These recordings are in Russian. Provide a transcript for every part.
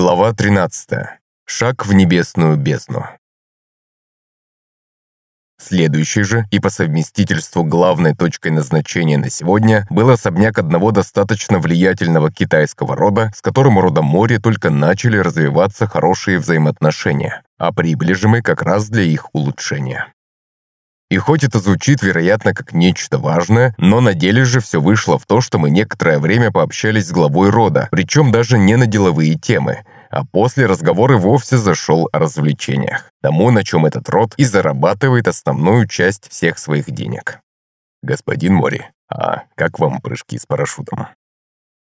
Глава 13. Шаг в небесную бездну. Следующей же и по совместительству главной точкой назначения на сегодня был особняк одного достаточно влиятельного китайского рода, с которым у рода Мори только начали развиваться хорошие взаимоотношения, а прибыли же мы как раз для их улучшения. И хоть это звучит, вероятно, как нечто важное, но на деле же все вышло в то, что мы некоторое время пообщались с главой рода, причем даже не на деловые темы, а после разговор вовсе зашел о развлечениях, тому, на чем этот род и зарабатывает основную часть всех своих денег. «Господин Мори, а как вам прыжки с парашютом?»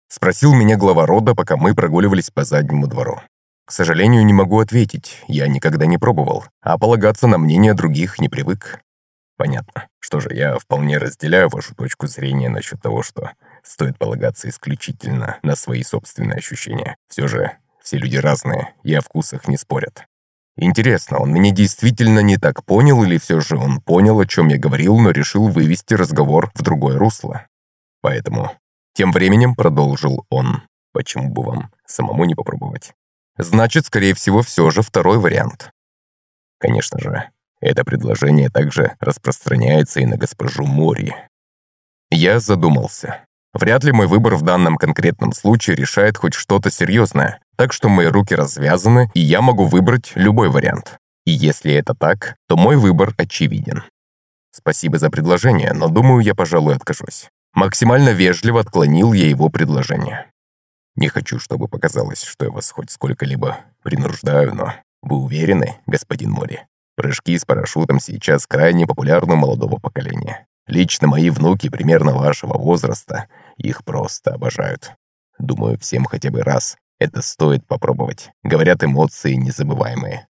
Спросил меня глава рода, пока мы прогуливались по заднему двору. К сожалению, не могу ответить, я никогда не пробовал, а полагаться на мнение других не привык. Понятно. Что же, я вполне разделяю вашу точку зрения насчет того, что стоит полагаться исключительно на свои собственные ощущения. Все же, все люди разные, и о вкусах не спорят. Интересно, он меня действительно не так понял, или все же он понял, о чем я говорил, но решил вывести разговор в другое русло? Поэтому... Тем временем продолжил он. Почему бы вам самому не попробовать? Значит, скорее всего, все же второй вариант. Конечно же, это предложение также распространяется и на госпожу Мори. Я задумался. Вряд ли мой выбор в данном конкретном случае решает хоть что-то серьезное, так что мои руки развязаны, и я могу выбрать любой вариант. И если это так, то мой выбор очевиден. Спасибо за предложение, но думаю, я, пожалуй, откажусь. Максимально вежливо отклонил я его предложение. Не хочу, чтобы показалось, что я вас хоть сколько-либо принуждаю, но вы уверены, господин Мори, Прыжки с парашютом сейчас крайне популярны у молодого поколения. Лично мои внуки примерно вашего возраста их просто обожают. Думаю, всем хотя бы раз это стоит попробовать. Говорят, эмоции незабываемые.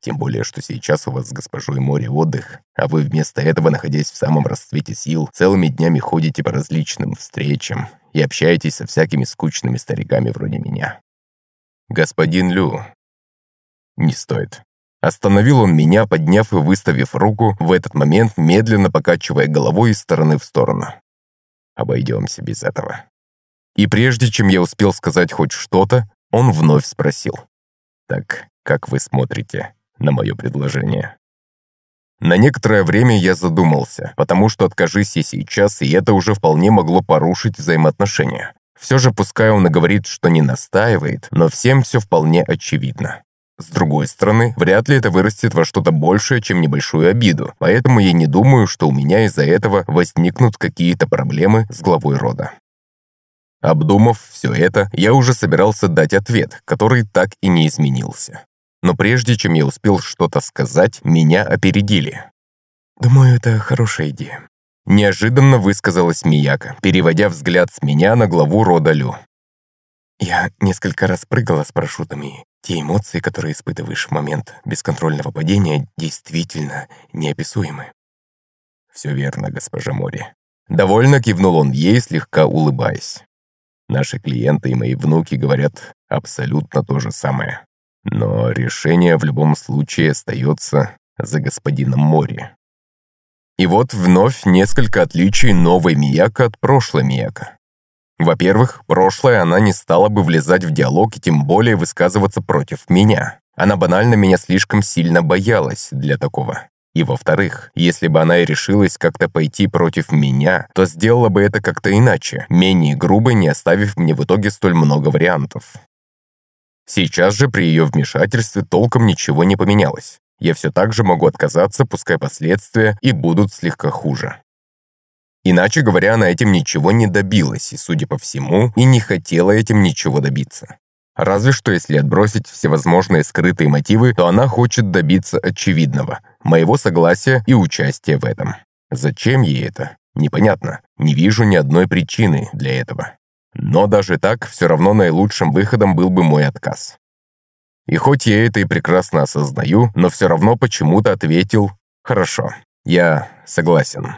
Тем более, что сейчас у вас с госпожой море отдых, а вы вместо этого, находясь в самом расцвете сил, целыми днями ходите по различным встречам и общаетесь со всякими скучными стариками вроде меня. Господин Лю, не стоит. Остановил он меня, подняв и выставив руку, в этот момент медленно покачивая головой из стороны в сторону. Обойдемся без этого. И прежде чем я успел сказать хоть что-то, он вновь спросил. «Так, как вы смотрите на мое предложение?» На некоторое время я задумался, потому что откажись я сейчас, и это уже вполне могло порушить взаимоотношения. Все же, пускай он и говорит, что не настаивает, но всем все вполне очевидно. С другой стороны, вряд ли это вырастет во что-то большее, чем небольшую обиду, поэтому я не думаю, что у меня из-за этого возникнут какие-то проблемы с главой рода. Обдумав все это, я уже собирался дать ответ, который так и не изменился. Но прежде чем я успел что-то сказать, меня опередили. «Думаю, это хорошая идея», – неожиданно высказалась Мияка, переводя взгляд с меня на главу рода Лю. «Я несколько раз прыгала с парашютами, те эмоции, которые испытываешь в момент бесконтрольного падения, действительно неописуемы. «Все верно, госпожа Мори». Довольно кивнул он ей, слегка улыбаясь. Наши клиенты и мои внуки говорят абсолютно то же самое. Но решение в любом случае остается за господином Мори. И вот вновь несколько отличий новой Мияка от прошлой Мияка. Во-первых, прошлое она не стала бы влезать в диалог и тем более высказываться против меня. Она банально меня слишком сильно боялась для такого. И во-вторых, если бы она и решилась как-то пойти против меня, то сделала бы это как-то иначе, менее грубо, не оставив мне в итоге столь много вариантов. Сейчас же при ее вмешательстве толком ничего не поменялось. Я все так же могу отказаться, пускай последствия и будут слегка хуже. Иначе говоря, она этим ничего не добилась, и, судя по всему, и не хотела этим ничего добиться. Разве что если отбросить всевозможные скрытые мотивы, то она хочет добиться очевидного – моего согласия и участия в этом. Зачем ей это? Непонятно. Не вижу ни одной причины для этого. Но даже так, все равно наилучшим выходом был бы мой отказ. И хоть я это и прекрасно осознаю, но все равно почему-то ответил «Хорошо, я согласен».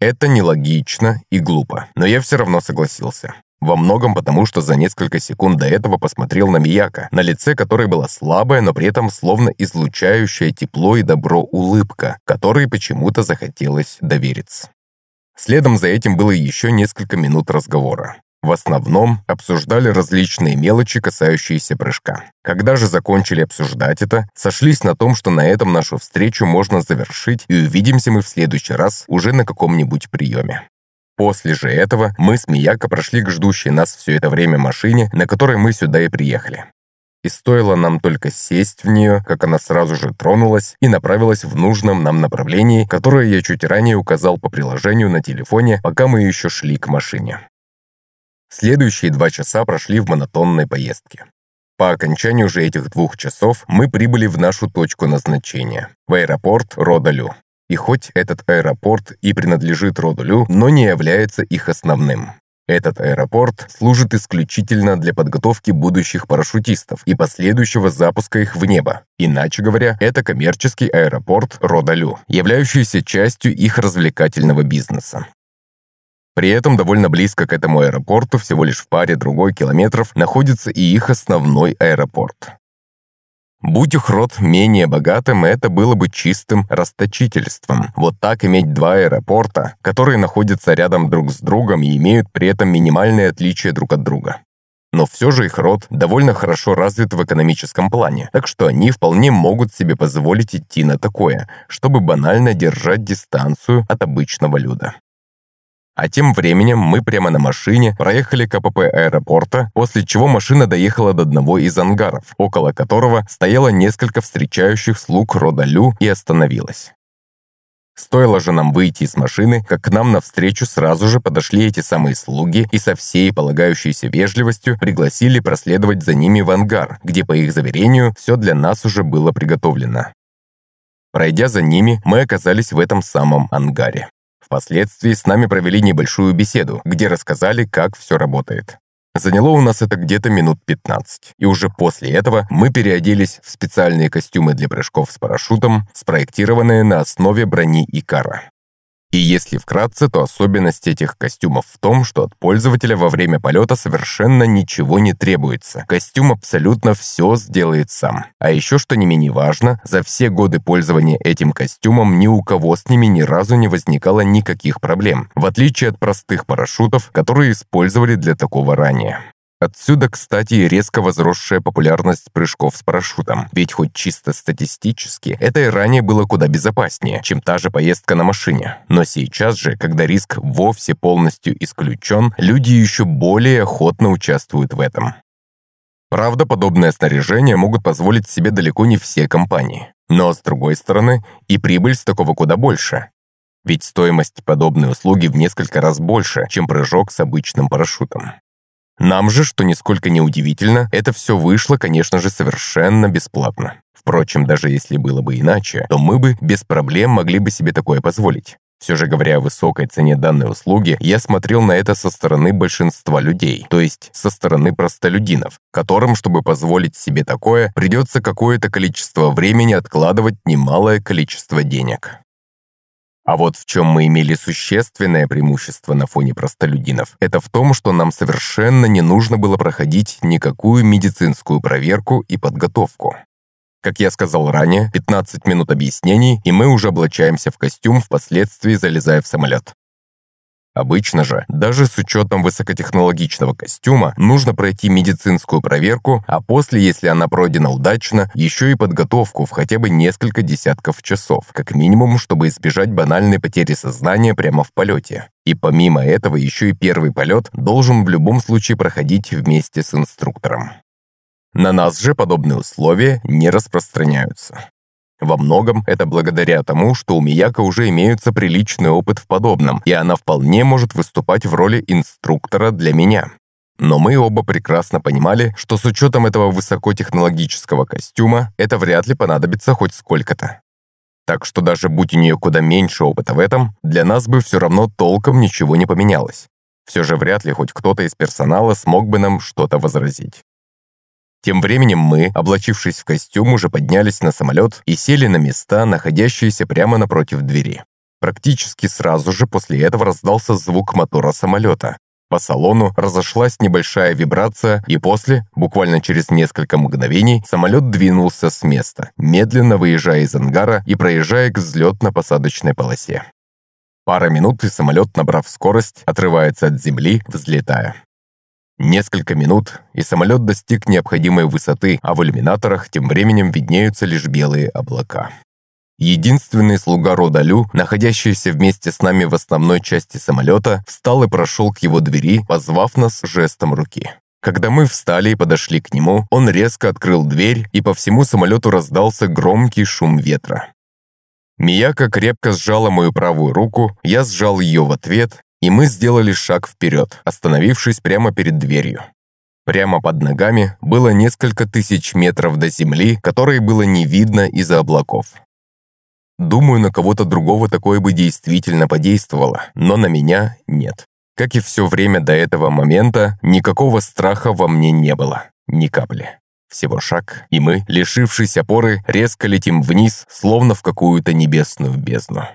Это нелогично и глупо, но я все равно согласился. Во многом потому, что за несколько секунд до этого посмотрел на Мияка, на лице которой была слабая, но при этом словно излучающая тепло и добро улыбка, которой почему-то захотелось довериться. Следом за этим было еще несколько минут разговора. В основном обсуждали различные мелочи, касающиеся прыжка. Когда же закончили обсуждать это, сошлись на том, что на этом нашу встречу можно завершить и увидимся мы в следующий раз уже на каком-нибудь приеме. После же этого мы с Мияко прошли к ждущей нас все это время машине, на которой мы сюда и приехали. И стоило нам только сесть в нее, как она сразу же тронулась и направилась в нужном нам направлении, которое я чуть ранее указал по приложению на телефоне, пока мы еще шли к машине. Следующие два часа прошли в монотонной поездке. По окончанию же этих двух часов мы прибыли в нашу точку назначения – в аэропорт Родолю. И хоть этот аэропорт и принадлежит роду Лю, но не является их основным. Этот аэропорт служит исключительно для подготовки будущих парашютистов и последующего запуска их в небо. Иначе говоря, это коммерческий аэропорт рода Лю, являющийся частью их развлекательного бизнеса. При этом довольно близко к этому аэропорту, всего лишь в паре другой километров, находится и их основной аэропорт. Будь их род менее богатым, это было бы чистым расточительством. Вот так иметь два аэропорта, которые находятся рядом друг с другом и имеют при этом минимальные отличия друг от друга. Но все же их род довольно хорошо развит в экономическом плане, так что они вполне могут себе позволить идти на такое, чтобы банально держать дистанцию от обычного люда. А тем временем мы прямо на машине проехали КПП аэропорта, после чего машина доехала до одного из ангаров, около которого стояло несколько встречающих слуг рода Лю и остановилась. Стоило же нам выйти из машины, как к нам навстречу сразу же подошли эти самые слуги и со всей полагающейся вежливостью пригласили проследовать за ними в ангар, где, по их заверению, все для нас уже было приготовлено. Пройдя за ними, мы оказались в этом самом ангаре. Впоследствии с нами провели небольшую беседу, где рассказали, как все работает. Заняло у нас это где-то минут 15, и уже после этого мы переоделись в специальные костюмы для прыжков с парашютом, спроектированные на основе брони Икара. И если вкратце, то особенность этих костюмов в том, что от пользователя во время полета совершенно ничего не требуется. Костюм абсолютно все сделает сам. А еще, что не менее важно, за все годы пользования этим костюмом ни у кого с ними ни разу не возникало никаких проблем, в отличие от простых парашютов, которые использовали для такого ранее. Отсюда, кстати, резко возросшая популярность прыжков с парашютом, ведь хоть чисто статистически, это и ранее было куда безопаснее, чем та же поездка на машине. Но сейчас же, когда риск вовсе полностью исключен, люди еще более охотно участвуют в этом. Правда, подобное снаряжение могут позволить себе далеко не все компании. Но, с другой стороны, и прибыль с такого куда больше. Ведь стоимость подобной услуги в несколько раз больше, чем прыжок с обычным парашютом. Нам же, что нисколько не удивительно, это все вышло, конечно же, совершенно бесплатно. Впрочем, даже если было бы иначе, то мы бы без проблем могли бы себе такое позволить. Все же говоря о высокой цене данной услуги, я смотрел на это со стороны большинства людей, то есть со стороны простолюдинов, которым, чтобы позволить себе такое, придется какое-то количество времени откладывать немалое количество денег. А вот в чем мы имели существенное преимущество на фоне простолюдинов, это в том, что нам совершенно не нужно было проходить никакую медицинскую проверку и подготовку. Как я сказал ранее, 15 минут объяснений, и мы уже облачаемся в костюм, впоследствии залезая в самолет. Обычно же, даже с учетом высокотехнологичного костюма, нужно пройти медицинскую проверку, а после, если она пройдена удачно, еще и подготовку в хотя бы несколько десятков часов, как минимум, чтобы избежать банальной потери сознания прямо в полете. И помимо этого, еще и первый полет должен в любом случае проходить вместе с инструктором. На нас же подобные условия не распространяются. Во многом это благодаря тому, что у Мияка уже имеется приличный опыт в подобном, и она вполне может выступать в роли инструктора для меня. Но мы оба прекрасно понимали, что с учетом этого высокотехнологического костюма это вряд ли понадобится хоть сколько-то. Так что даже будь у нее куда меньше опыта в этом, для нас бы все равно толком ничего не поменялось. Все же вряд ли хоть кто-то из персонала смог бы нам что-то возразить. Тем временем мы, облачившись в костюм, уже поднялись на самолет и сели на места, находящиеся прямо напротив двери. Практически сразу же после этого раздался звук мотора самолета. По салону разошлась небольшая вибрация, и после, буквально через несколько мгновений, самолет двинулся с места, медленно выезжая из ангара и проезжая к взлетно-посадочной полосе. Пара минут, и самолет, набрав скорость, отрывается от земли, взлетая. Несколько минут, и самолет достиг необходимой высоты, а в иллюминаторах тем временем виднеются лишь белые облака. Единственный слуга рода Лю, находящийся вместе с нами в основной части самолета, встал и прошел к его двери, позвав нас жестом руки. Когда мы встали и подошли к нему, он резко открыл дверь, и по всему самолету раздался громкий шум ветра. Мияка крепко сжала мою правую руку, я сжал ее в ответ, и мы сделали шаг вперед, остановившись прямо перед дверью. Прямо под ногами было несколько тысяч метров до земли, которые было не видно из-за облаков. Думаю, на кого-то другого такое бы действительно подействовало, но на меня нет. Как и все время до этого момента, никакого страха во мне не было. Ни капли. Всего шаг, и мы, лишившись опоры, резко летим вниз, словно в какую-то небесную бездну.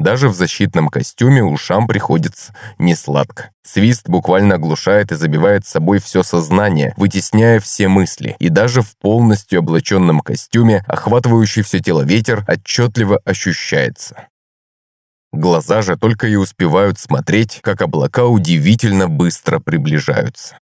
Даже в защитном костюме ушам приходится несладко. Свист буквально оглушает и забивает собой все сознание, вытесняя все мысли. И даже в полностью облаченном костюме, охватывающий все тело ветер, отчетливо ощущается. Глаза же только и успевают смотреть, как облака удивительно быстро приближаются.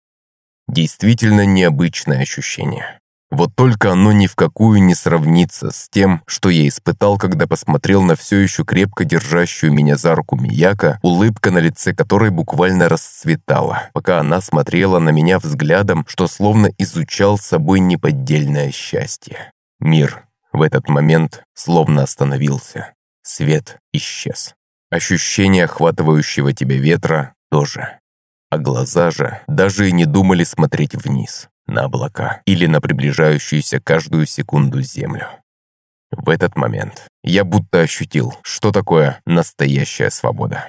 Действительно необычное ощущение. Вот только оно ни в какую не сравнится с тем, что я испытал, когда посмотрел на все еще крепко держащую меня за руку Мияка, улыбка на лице которой буквально расцветала, пока она смотрела на меня взглядом, что словно изучал собой неподдельное счастье. Мир в этот момент словно остановился. Свет исчез. Ощущение охватывающего тебя ветра тоже. А глаза же даже и не думали смотреть вниз на облака или на приближающуюся каждую секунду землю. В этот момент я будто ощутил, что такое настоящая свобода.